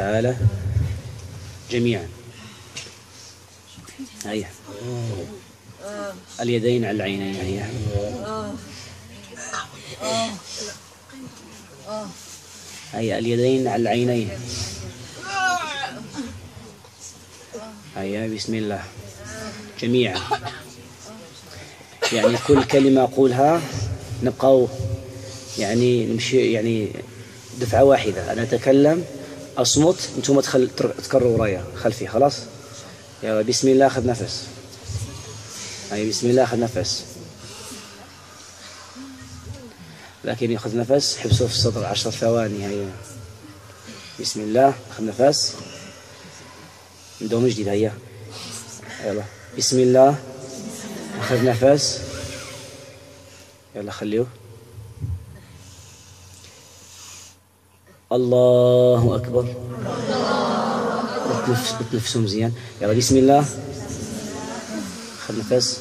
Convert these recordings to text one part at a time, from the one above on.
تعالى جميعا. هيا اليدين على العينين. هيا هيا اليدين على العينين. هيا بسم الله. جميعا. يعني كل كلمة أقولها نبقى يعني نمشي يعني دفعة واحدة. أنا أتكلم أصمت أنتم تخل... تكرروا ورايا خلفي خلاص؟ يلا بسم الله أخذ نفس. أي بسم الله أخذ نفس. لكن يأخذ نفس حبسه في الصدر عشر ثواني هيا بسم الله أخذ نفس. ندوم جديد هيا يلا. بسم الله أخذ نفس. يلا خليه الله أكبر. وتنفسوا مزيان يلا بسم الله. خذ نفس.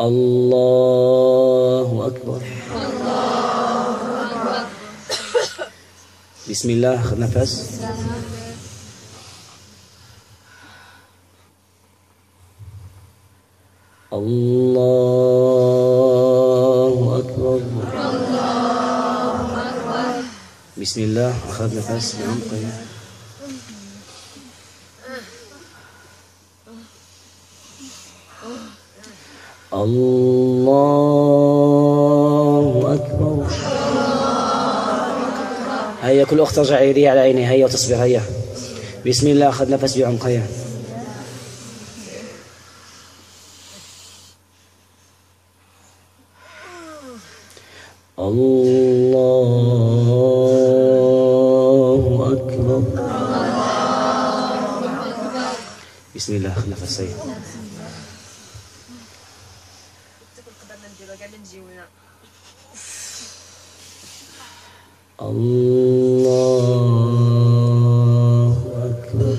الله أكبر. بسم الله. خذ نفس. الله بسم الله. أخذ نفس. بعمق الله أكبر. هيا كل أخت ترجع على عينيها هيا وتصبر هيا. بسم الله. أخذ نفس بعمق بسم الله أخذ نفس هيا الله أكبر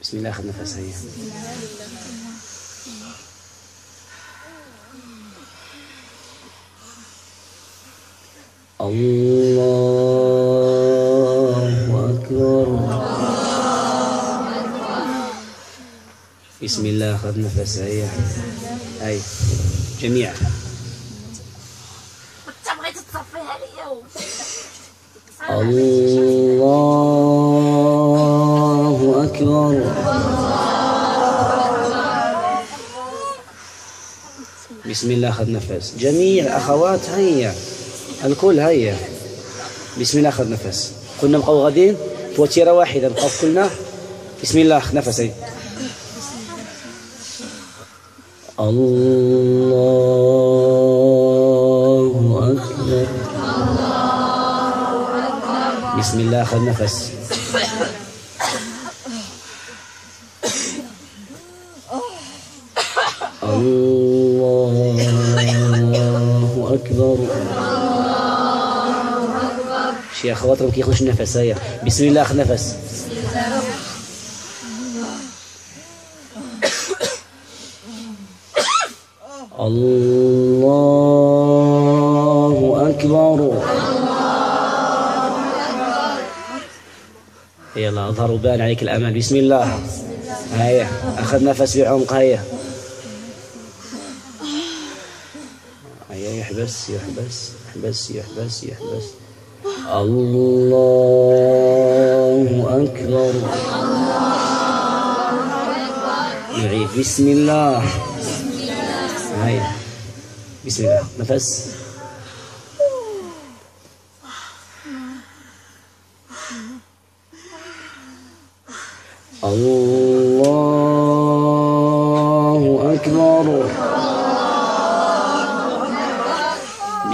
بسم الله أخذ نفس هيا الله أكبر أخذ نفس هيا هيا جميعا الله أكبر. بسم الله أخذ نفس. جميع الأخوات هيا. الكل هيا. بسم الله أخذ نفس. كنا نبقاو غاديين. في وتيرة واحدة نبقاو كلنا. بسم الله أخذ نفس هيا الله أكبر. بسم الله أخذ نفس. الله أكبر. شي أخواتهم كيخرج النفس هيا. بسم الله أخذ نفس. الله أكبر. يلا اظهر وبان عليك الأمان بسم الله. هيا أخذ نفس بعمق هيا. هيا يحبس يحبس يحبس يحبس يحبس. الله أكبر. نعيد. بسم الله. بسم الله. نفس. الله أكبر.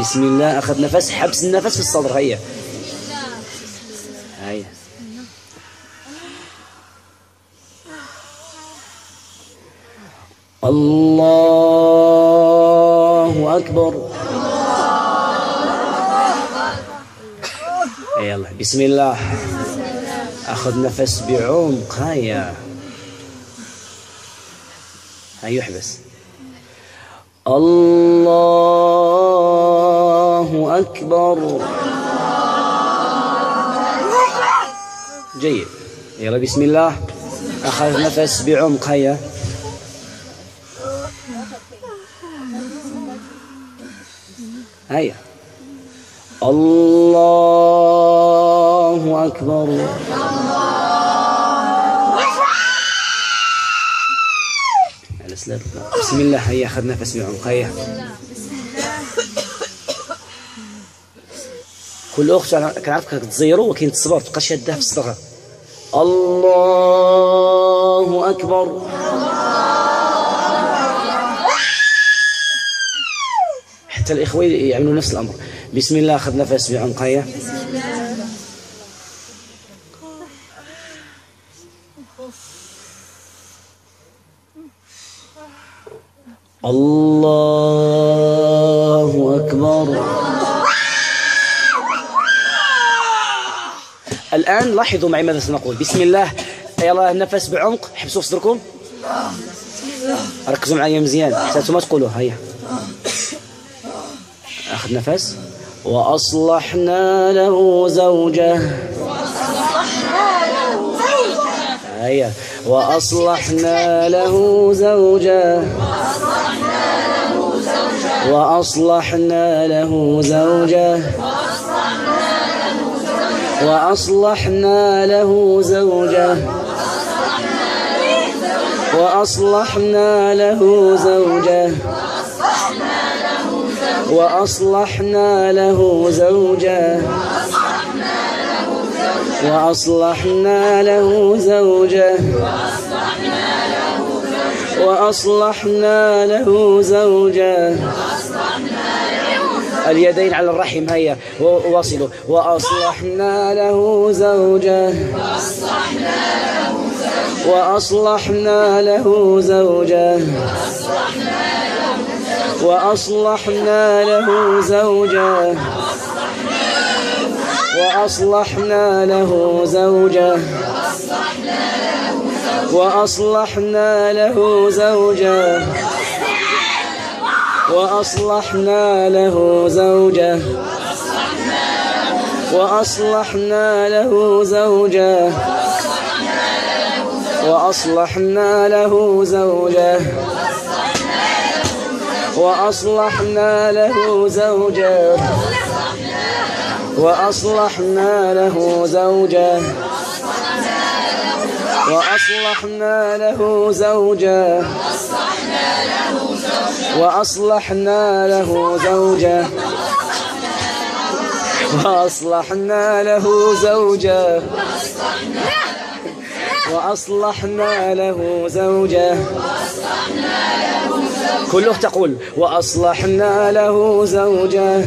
بسم الله. أخذ نفس. حبس النفس في الصدر. هيا. هيا. الله أكبر. يلا. بسم الله. أخذ نفس بعمق. هيا. هيا يحبس. الله أكبر. جيد. يلا بسم الله. أخذ نفس بعمق. هيا. هيا. الله أكبر. بسم الله هيا أخذ نفس بعمق هيا. كل أخت كنعرفك تزيرو وكاين تصبر تبقى شادها في صدرها الله أكبر. حتى الإخوة يعملوا نفس الأمر. بسم الله أخذ نفس بعمقية الله أكبر. الآن لاحظوا معي ماذا سنقول. بسم الله. يلا نفس بعمق حبسوا في صدركم. ركزوا معي مزيان. حتى ما تقولوا. هيا. أخذ نفس. وأصلحنا له زوجة. هيا. وأصلحنا له زوجة. وأصلحنا له زوجة. وأصلحنا له زوجة. وأصلحنا له زوجة. وأصلحنا له زوجه وأصلحنا له زوجه وأصلحنا له زوجه اليدين على الرحم هيا. واصلوا وأصلحنا له زوجه وأصلحنا له زوجه وأصلحنا له زوجه وأصلحنا له زوجه وأصلحنا له زوجه وأصلحنا له زوجه وأصلحنا له زوجه وأصلحنا له زوجه وأصلحنا له زوجه وأصلحنا له زوجه. وأصلحنا له زوجه. وأصلحنا له زوجه. وأصلحنا له زوجه. وأصلحنا له زوجه. كله تقول وأصلحنا له زوجه.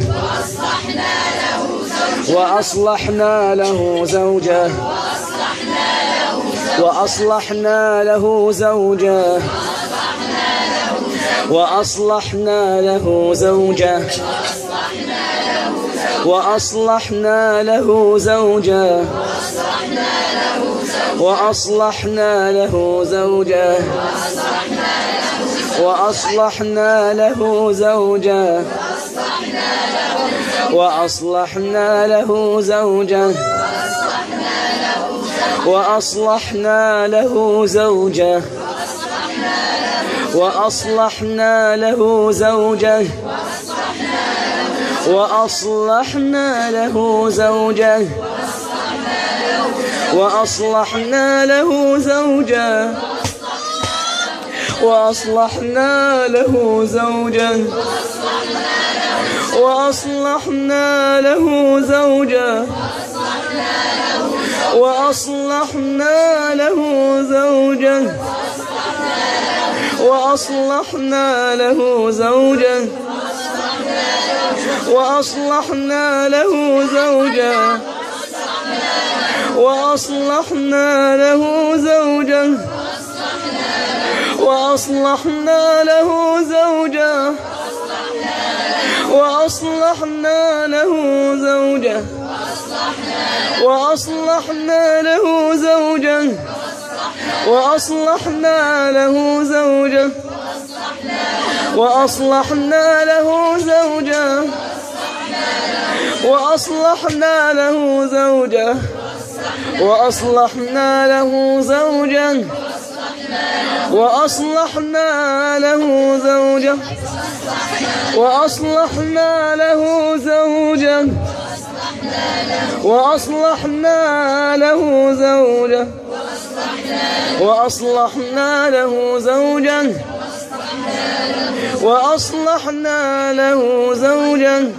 وأصلحنا له زوجه. وأصلحنا له زوجه. وأصلحنا له زوجه. وأصلحنا له زوجه. وأصلحنا له زوجه. وأصلحنا له زوجه وأصلحنا له زوجه. وأصلحنا له زوجه. وأصلحنا له زوجه. وأصلحنا له زوجه. وأصلحنا له زوجه. وأصلحنا له زوجه. وأصلحنا له زوجه وأصلحنا له زوجه وأصلحنا له زوجه وأصلحنا له زوجه وأصلحنا له زوجه وأصلحنا له زوجه وأصلحنا له زوجه. وأصلحنا له زوجه. وأصلحنا له زوجه. وأصلحنا له زوجه. وأصلحنا له زوجه. وأصلحنا له زوجا وأصلحنا له زوجا وأصلحنا له زوجا وأصلحنا له زوجا وأصلحنا له زوجا وأصلحنا له زوجا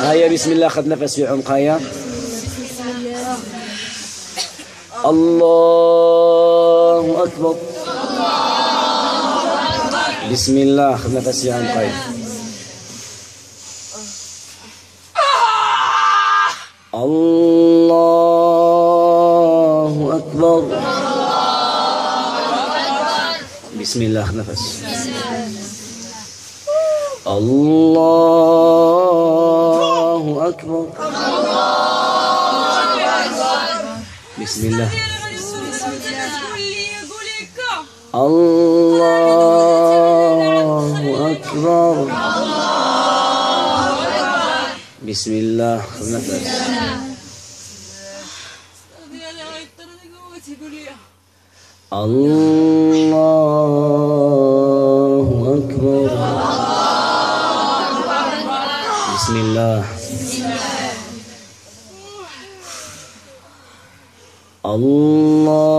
هيا بسم الله خذ نفس في عمق هيا الله أكبر. بسم الله خذ نفس في عمق هيا الله أكبر. بسم الله خذ نفس الله أكبر. بسم الله. الله أكبر. بسم الله. خذ نفس الله أكبر. بسم الله. الله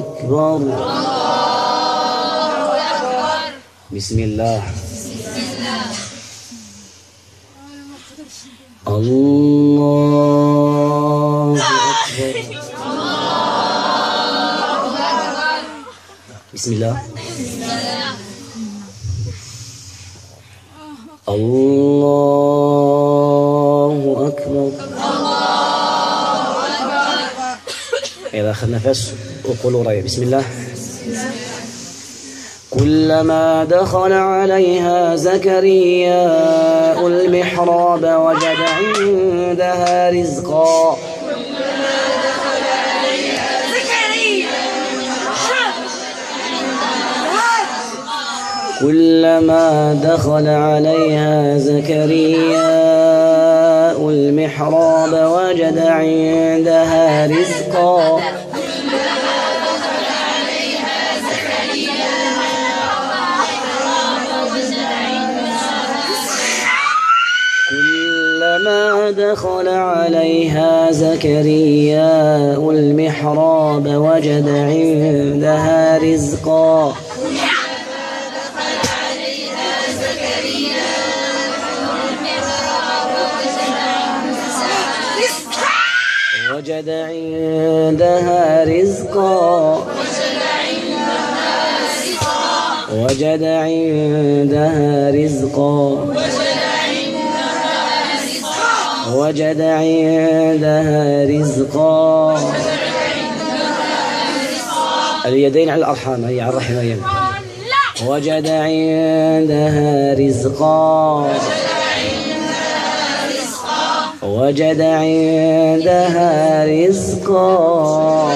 أكبر. بسم الله. الله. أكبر بسم الله الله أكبر إذا أخذ نفس وقولوا رأي. بسم الله. كلما دخل عليها زكريا ألمحراب وجد عندها رزقا. كلما دخل عليها زكريا المحراب وجد عندها رزقا. كلما دخل عليها زكريا المحراب وجد عندها رزقا. وجد عندها رزقا. وجد عندها رزقا. وجد عندها رزقا. اليدين على الأرحام هي على الرحم وجد عندها رزقا. وجد عندها رزقا.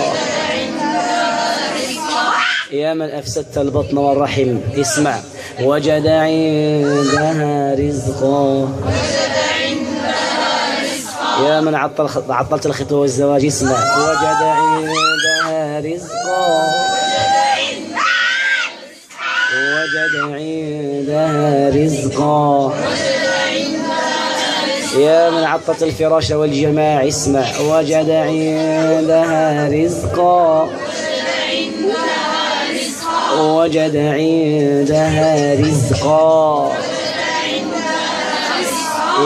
يا من أفسدت البطن والرحم اسمع. وجد عندها رزقا. يا من عطل عطلت الخطوة والزواج اسمع. وجد عندها رزقا. وجد عندها رزقا. يا من عطت الفراش والجماع اسمع وجد عندها رزقا. وجد عندها رزقا.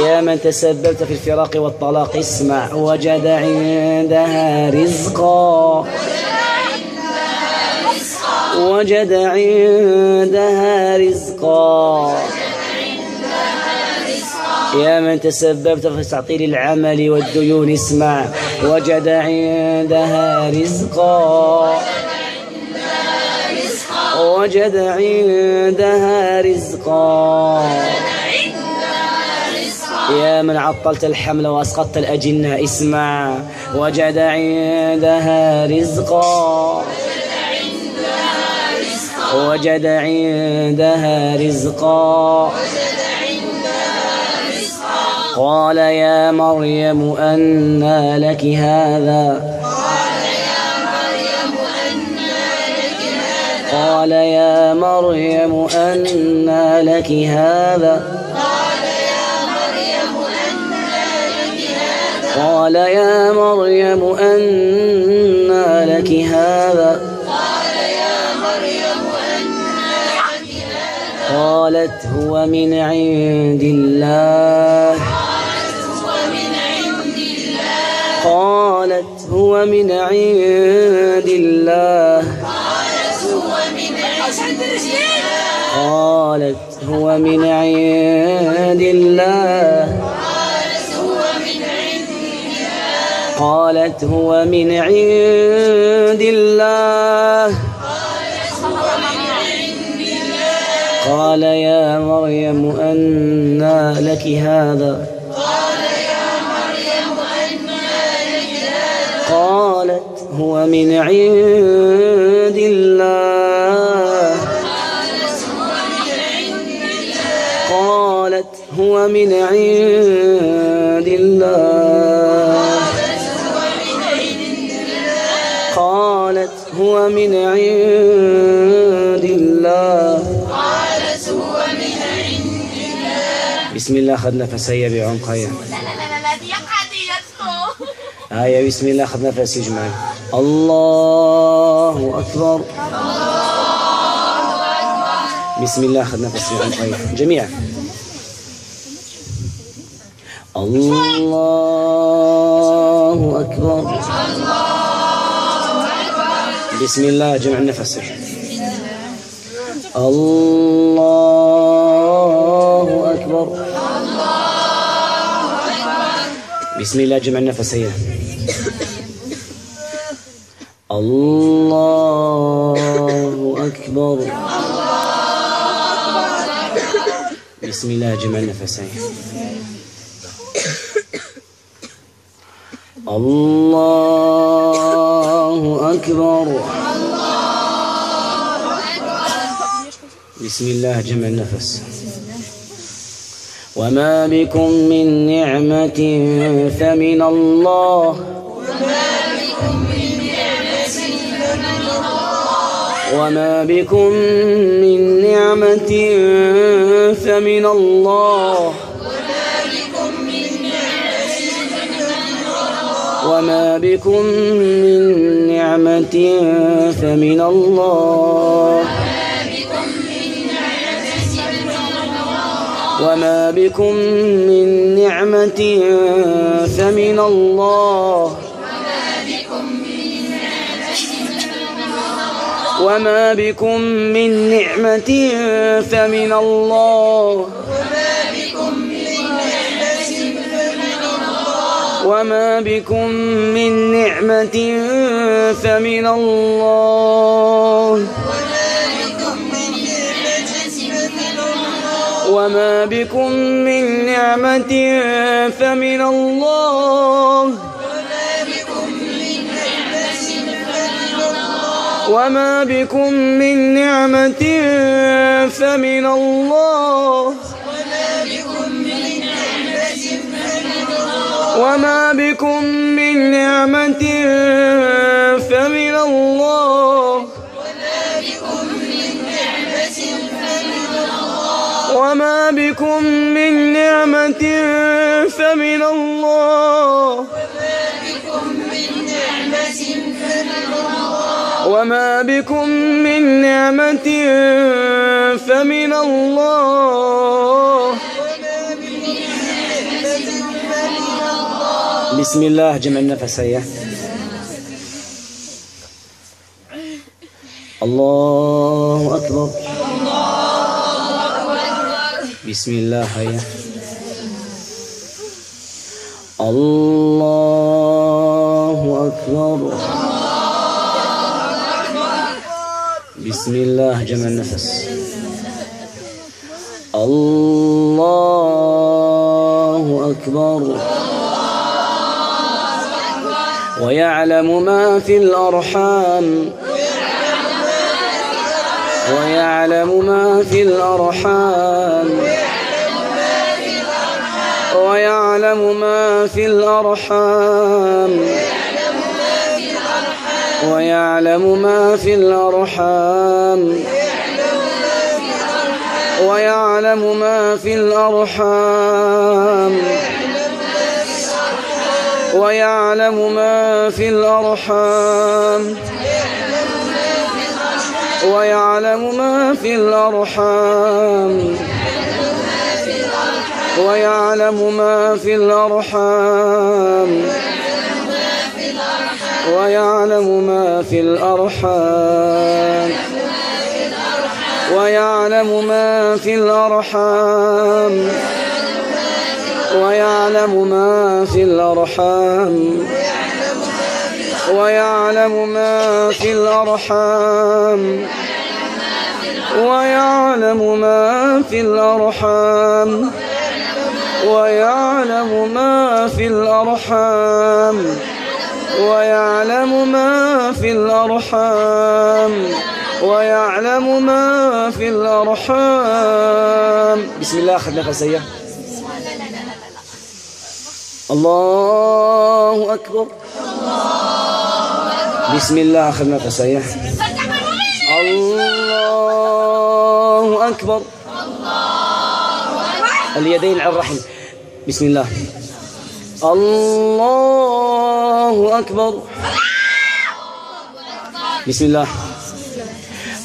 يا من تسببت في الفراق والطلاق اسمع وجد عندها رزقا. وجد عندها رزقا. يا من تسببت في تعطيل العمل والديون اسمع وجد عندها رزقا. وجد عندها رزقا. يا من عطلت الحمل وأسقطت الأجنة اسمع وجد عندها رزقا. وجد عندها رزقا. قال يا مريم أنى لك هذا. قال يا مريم أنى لك هذا. قال يا مريم أنى لك هذا. قالت هو من عند الله. هو من عند الله. قالت هو من عند الله. قالت هو من عند الله. قال يا مريم أنى لك هذا؟ هو من عند الله. قالت هو من عند الله. قالت هو من عند الله. بسم الله خذ نفس هيا هيا بسم الله خذ نفس اجمعي. الله أكبر. بسم الله خذ نفس بعمق هيا جميعا. الله أكبر. بسم الله جمع النفس الله بسم الله جمع هيا الله أكبر. بسم الله جمع هيا الله أكبر. بسم الله جمع النفس. وما بكم من نعمة فمن الله وما بكم من نعمة فمن الله وما بكم من نعمة فمن الله وما بكم من نعمة فمن الله وما بكم من نعمة فمن الله وما بكم من نعمة فمن الله وما بكم من نعمة فمن الله وما بكم من نعمة فمن الله وما بكم من نعمة فمن الله وما بكم من نعمة فمن الله وما بكم من نعمة فمن الله بسم الله جمع النفس هيا الله أكبر. بسم الله هيا. الله أكبر. بسم الله جمع النفس. الله أكبر. ويعلم ما في الأرحام. ويعلم ما في الأرحام. ويعلم ما في الأرحام. ويعلم ما في الأرحام. ويعلم ما في الأرحام. ويعلم ما في الأرحام. ويعلم ما في الأرحام. ويعلم ما في الأرحام. ويعلم ما في الأرحام. ويعلم ما في الأرحام. ويعلم ما في الأرحام. ويعلم ما في الأرحام. ويعلم ما في الأرحام. ويعلم ما في الأرحام. ويعلم ما في الأرحام. ويعلم ما في الأرحام. بسم الله أخذ نفس أيها الله أكبر. بسم الله أخذ نفس أيها الله أكبر. اليدين على الرحم. بسم الله. الله أكبر. بسم الله.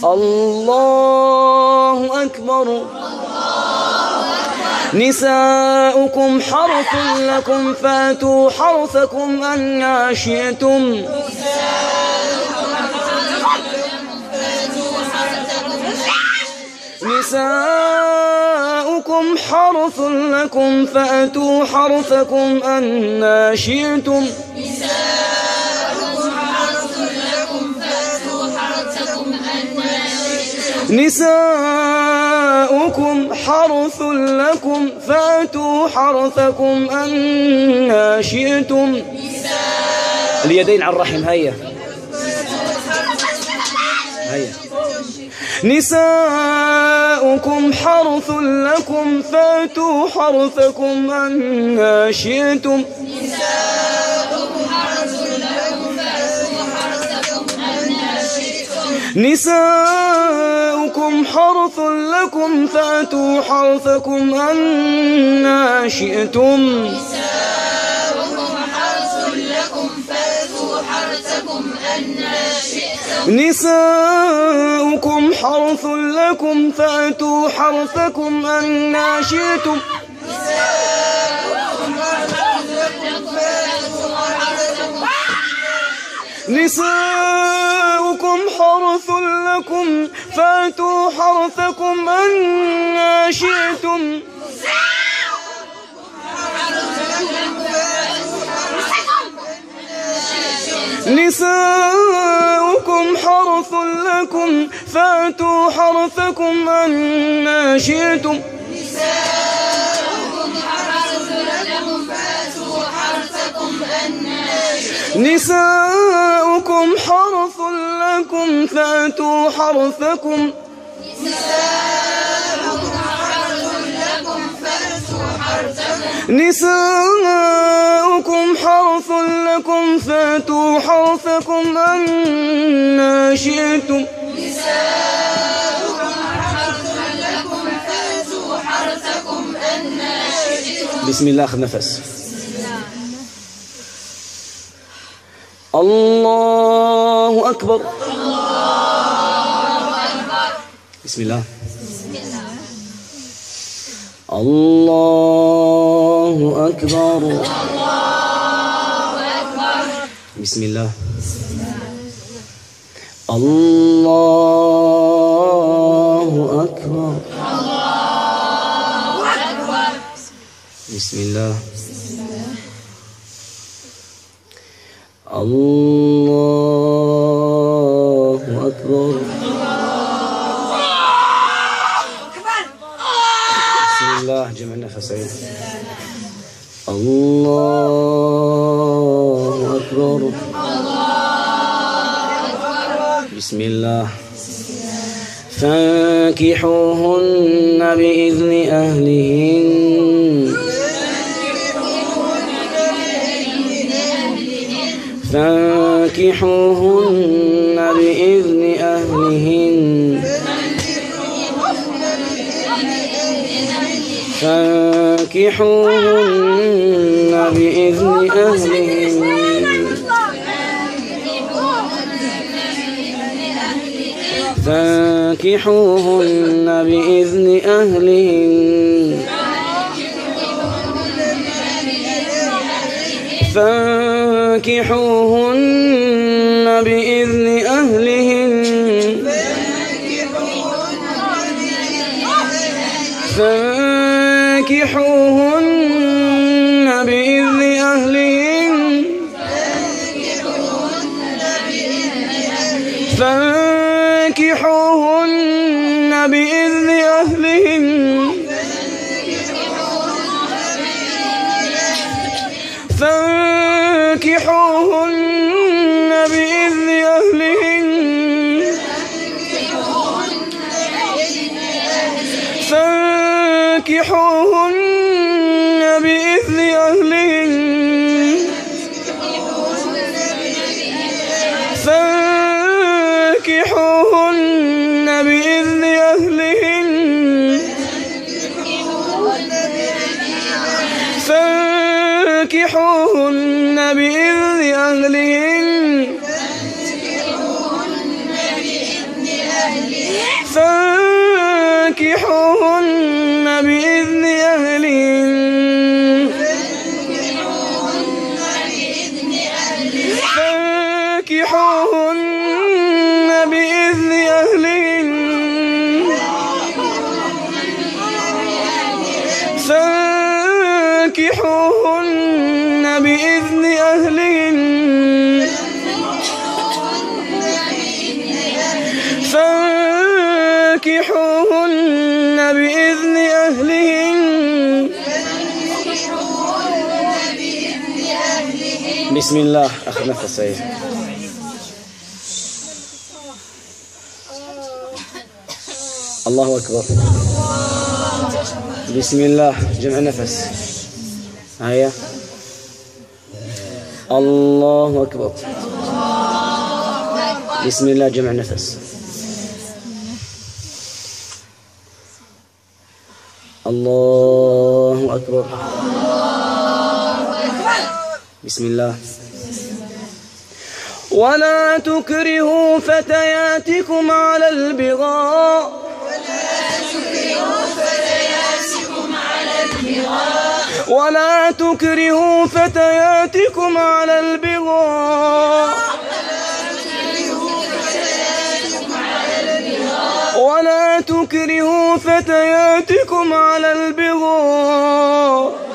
الله أكبر. نساؤكم حرث لكم فاتوا حرثكم أن شئتم نساؤكم لكم حرث لكم فأتوا حرثكم أنا شئتم. نساؤكم حرث لكم فأتوا حرثكم أن شئتم نساؤكم حرث لكم فأتوا حرثكم أن شئتم. اليدين على الرحم هيا. نساؤكم حرث لكم فاتوا حرثكم أن شئتم. نساؤكم حرث لكم فاتوا حرثكم أن شئتم نساؤكم حرث لكم فأتوا حرثكم أن شئتم. حرث لكم فأتوا حرثكم أن شئتم. نساؤكم حرث لكم فأتوا حرثكم أن شئتم. نساؤكم حرث لكم فاتوا حرثكم أن ما شئتم نساؤكم حرث لكم فاتوا حرثكم أن ما شئتم. نساؤكم حرث لكم فاتوا حرثكم. نساؤكم حرث لكم فاتوا حرثكم أن شئتم. نساؤكم حرث لكم فاتوا حرثكم أنا شئتم بسم الله أخذ نفس. الله أكبر. الله أكبر بسم الله بسم الله. الله أكبر الله أكبر بسم الله الله أكبر الله أكبر بسم الله فانكحوهن بإذن أهلهن. فانكحوهن بإذن أهلهن. فانكحوهن بإذن أهلهن. فانكحوهن بإذن أهلهن فانكحوهن بإذن أهلهن فانكحوهن بسم الله. أخذ نفس أيه. الله أكبر. بسم الله. جمع نفس. هيا. الله أكبر. بسم الله. جمع نفس. الله أكبر. بسم الله. ولا تكرهوا فتياتكم على البغاء. ولا تكرهوا فتياتكم على البغاء. ولا تكرهوا فتياتكم على البغاء. ولا تكرهوا فتياتكم على البغاء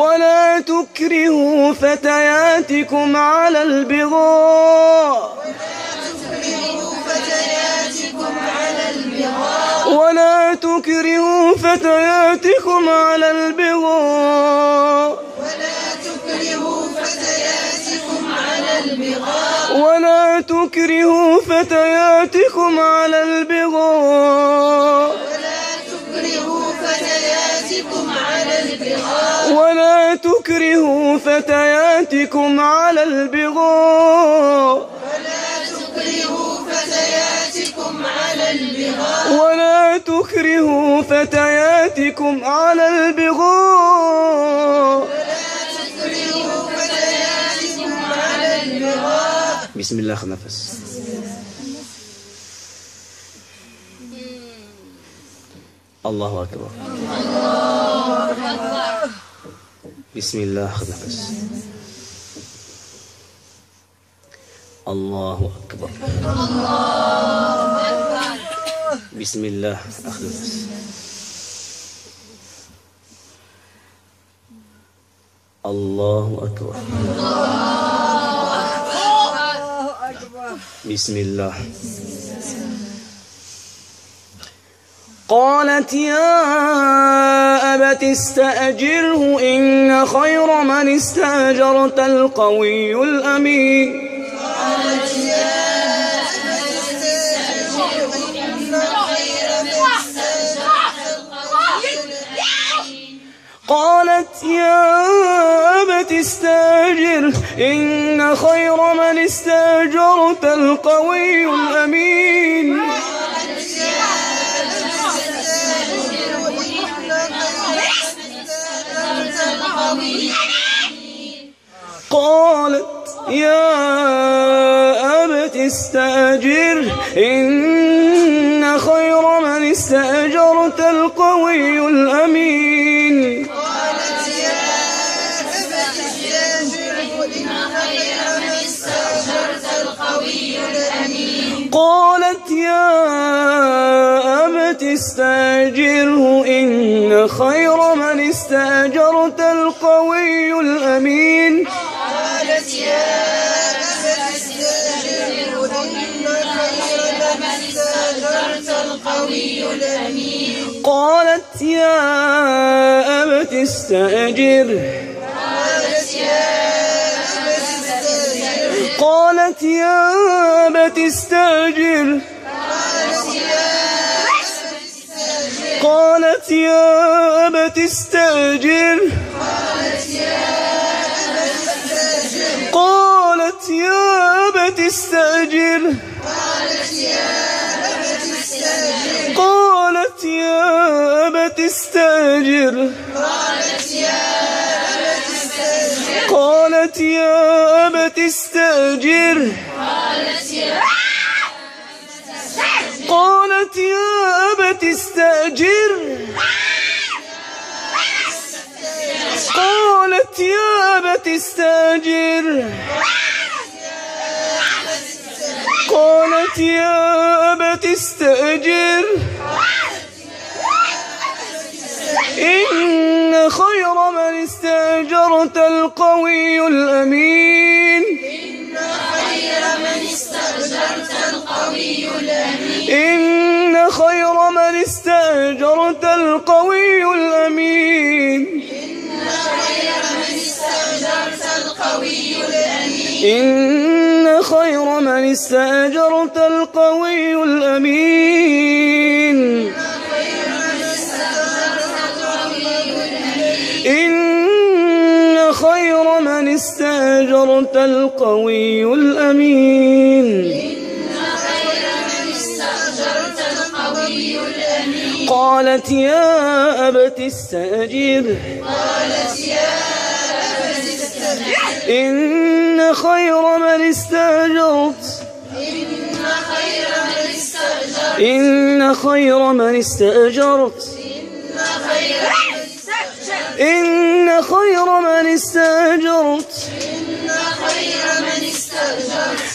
ولا تكرهوا فتياتكم على البغاء. ولا تكرهوا فتياتكم على البغاء. ولا تكرهوا فتياتكم على البغاء. ولا تكرهوا فتياتكم على البغاء ولا تكرهوا فتياتكم على البغاء ولا تكرهوا فتياتكم على البغاء بسم الله خذ نفس. الله أكبر. بسم الله خذ نفس الله أكبر. بسم الله أخذ نفس الله أكبر. بسم الله. قالت يا أبت استأجره إن خير من استأجرت القوي الأمين. قالت يا إن خير من استأجرت القوي الأمين. قالت استأجر إن خير من استأجرت القوي الأمين. قالت يا أبت استأجره إن خير من استأجرت القوي الأمين. قالت يا أبت قالت يا أبت استأجر. قالت يا أبت استأجره قالت يا أبت استأجر. قالت يا أبت استأجر. قالت يا أبت استأجر. أبت استأجر قالت يا أبت استأجر قالت يا أبت استأجر قالت يا أبت استأجر قالت يا أبت استأجر إن خير من استأجرت القوي الأمين. إن خير من استأجرت القوي الأمين. إن خير من استأجرت القوي الأمين. استأجرت القوي الأمين. قالت يا أبت استأجر إن خير من استأجرت إن خير من استأجرت. إن خير من استأجرت. إن خير من استأجرت.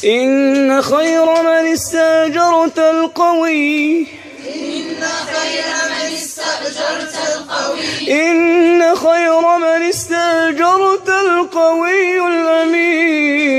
إن خير من استأجرت القوي. إن خير من استأجرت القوي إن خير من استأجرت القوي الأمين.